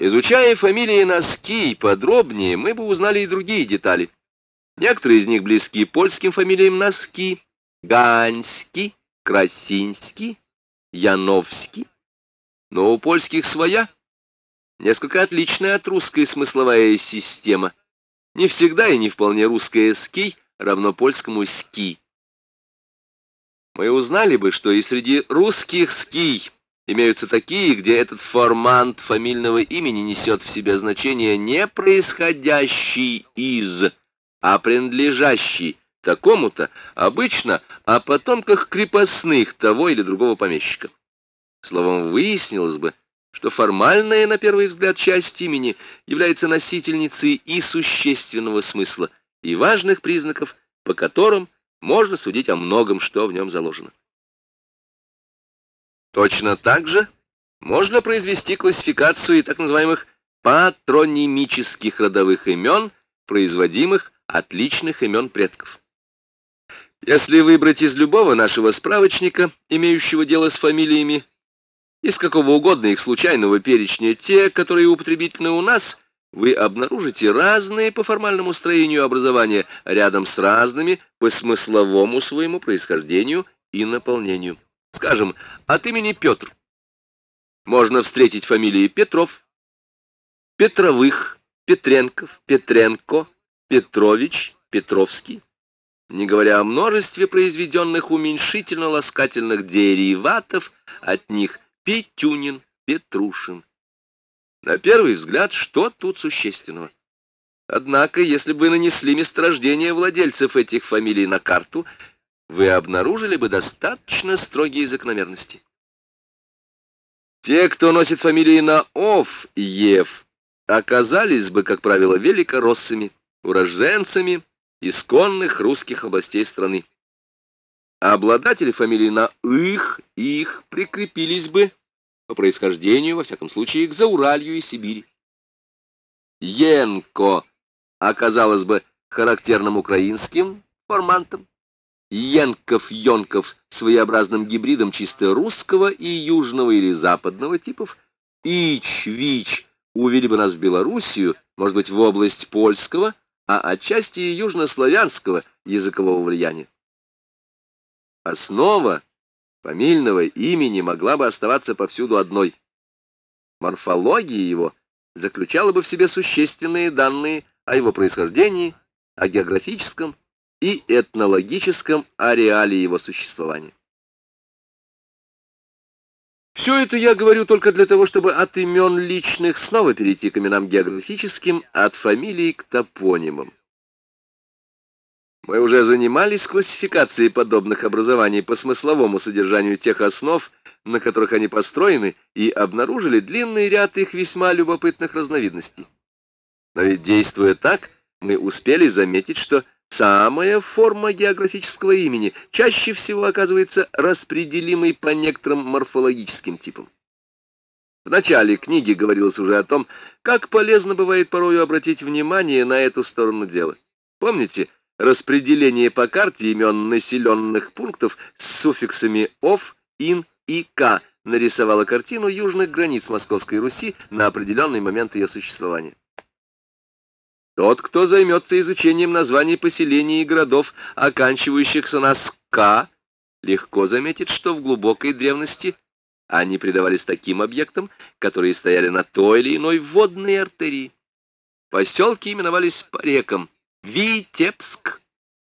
Изучая фамилии Носки подробнее, мы бы узнали и другие детали. Некоторые из них близки польским фамилиям Носки, Ганьский, Красинский, Яновский. Но у польских своя, несколько отличная от русской смысловая система. Не всегда и не вполне русская «ски» равно польскому «ски». Мы узнали бы, что и среди русских «ски» Имеются такие, где этот формант фамильного имени несет в себе значение не происходящий из, а принадлежащий такому-то, обычно о потомках крепостных того или другого помещика. Словом, выяснилось бы, что формальная, на первый взгляд, часть имени является носительницей и существенного смысла, и важных признаков, по которым можно судить о многом, что в нем заложено. Точно так же можно произвести классификацию и так называемых патронимических родовых имен, производимых от личных имен предков. Если выбрать из любого нашего справочника, имеющего дело с фамилиями, из какого угодно их случайного перечня, те, которые употребительны у нас, вы обнаружите разные по формальному строению образования рядом с разными по смысловому своему происхождению и наполнению. Скажем, от имени Петр. Можно встретить фамилии Петров, Петровых, Петренков, Петренко, Петрович, Петровский, не говоря о множестве произведенных уменьшительно-ласкательных дериватов от них Петюнин, Петрушин. На первый взгляд, что тут существенного? Однако, если бы нанесли месторождение владельцев этих фамилий на карту, вы обнаружили бы достаточно строгие закономерности. Те, кто носит фамилии на «ов» «ев», оказались бы, как правило, великороссами, уроженцами исконных русских областей страны. Обладатели фамилий на «их» их прикрепились бы по происхождению, во всяком случае, к Зауралью и Сибири. Енко оказалось бы характерным украинским формантом, Янков-Йонков своеобразным гибридом чисто русского и южного или западного типов, Ич-Вич увели бы нас в Белоруссию, может быть, в область польского, а отчасти и южнославянского языкового влияния. Основа фамильного имени могла бы оставаться повсюду одной. Морфология его заключала бы в себе существенные данные о его происхождении, о географическом, и этнологическом ареале его существования. Все это я говорю только для того, чтобы от имен личных снова перейти к именам географическим, от фамилий к топонимам. Мы уже занимались классификацией подобных образований по смысловому содержанию тех основ, на которых они построены, и обнаружили длинный ряд их весьма любопытных разновидностей. Но ведь действуя так, мы успели заметить, что Самая форма географического имени чаще всего оказывается распределимой по некоторым морфологическим типам. В начале книги говорилось уже о том, как полезно бывает порою обратить внимание на эту сторону дела. Помните распределение по карте имен населенных пунктов с суффиксами «ов», «ин» и «к» нарисовала картину южных границ Московской Руси на определенный момент ее существования. Тот, кто займется изучением названий поселений и городов, оканчивающихся на «ска», легко заметит, что в глубокой древности они придавались таким объектам, которые стояли на той или иной водной артерии. Поселки именовались по рекам Витебск,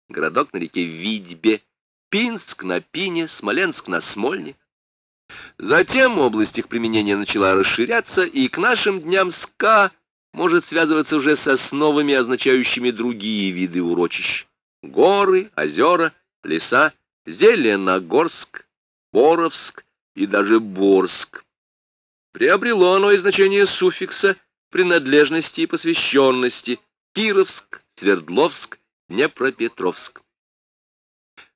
городок на реке Видьбе, Пинск на Пине, Смоленск на Смольне. Затем область их применения начала расширяться, и к нашим дням СКА может связываться уже с основами, означающими другие виды урочищ. Горы, озера, леса, Зеленогорск, Боровск и даже Борск. Приобрело оно и значение суффикса принадлежности и посвященности Кировск, Свердловск, Днепропетровск.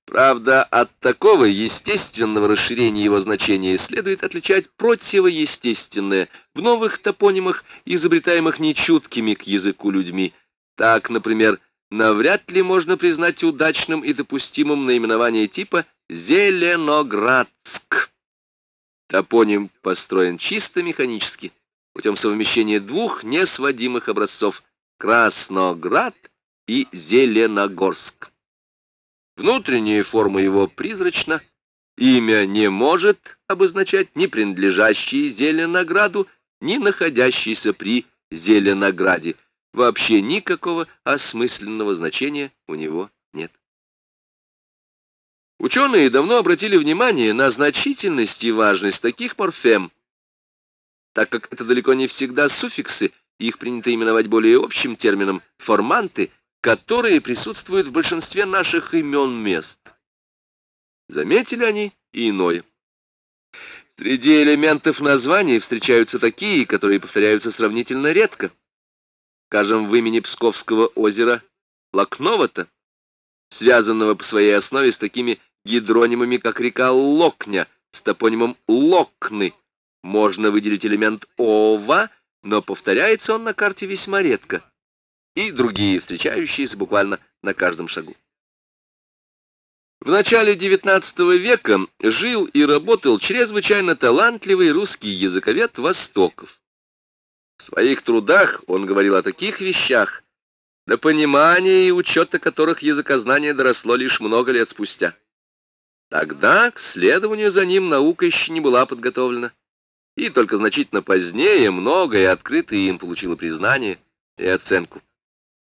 Правда, от такого естественного расширения его значения следует отличать противоестественное новых топонимах, изобретаемых нечуткими к языку людьми. Так, например, навряд ли можно признать удачным и допустимым наименование типа «Зеленоградск». Топоним построен чисто механически, путем совмещения двух несводимых образцов — Красноград и Зеленогорск. Внутренняя форма его призрачна, имя не может обозначать ни принадлежащий Зеленограду, ни находящийся при Зеленограде. Вообще никакого осмысленного значения у него нет. Ученые давно обратили внимание на значительность и важность таких морфем, так как это далеко не всегда суффиксы, их принято именовать более общим термином форманты, которые присутствуют в большинстве наших имен мест. Заметили они и иное. Среди элементов названий встречаются такие, которые повторяются сравнительно редко. Скажем, в имени Псковского озера Лакновата, связанного по своей основе с такими гидронимами, как река Локня, с топонимом Локны, можно выделить элемент ова, но повторяется он на карте весьма редко, и другие, встречающиеся буквально на каждом шагу. В начале XIX века жил и работал чрезвычайно талантливый русский языковед Востоков. В своих трудах он говорил о таких вещах, до понимания и учета которых языкознание доросло лишь много лет спустя. Тогда к следованию за ним наука еще не была подготовлена, и только значительно позднее многое открытое им получило признание и оценку.